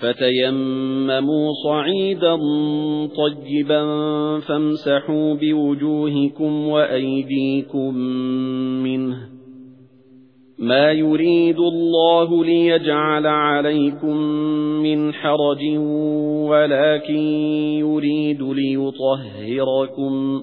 فَتَيَمَّمُوا صَعِيدًا طَيِّبًا فَامْسَحُوا بِوُجُوهِكُمْ وَأَيْدِيكُمْ مِنْهُ. مَا يُرِيدُ اللَّهُ لِيَجْعَلَ عَلَيْكُمْ مِنْ حَرَجٍ وَلَكِنْ يُرِيدُ لِيُطَهِّرَكُمْ.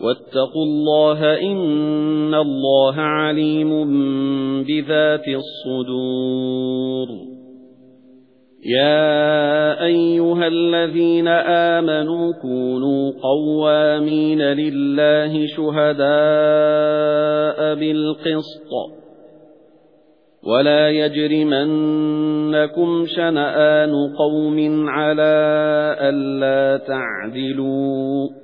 وَاتَّقُوا اللَّهَ إِنَّ اللَّهَ عَلِيمٌ بِذَاتِ الصُّدُورِ. يَا أَيُّهَا الَّذِينَ آمَنُوا كُونُوا قَوَّامِينَ لِلَّهِ شُهَدَاءَ بِالْقِسْطِ. وَلَا يَجْرِمَنَّكُمْ شَنَآنُ قَوْمٍ عَلَى أَلَّا تَعْدِلُوا.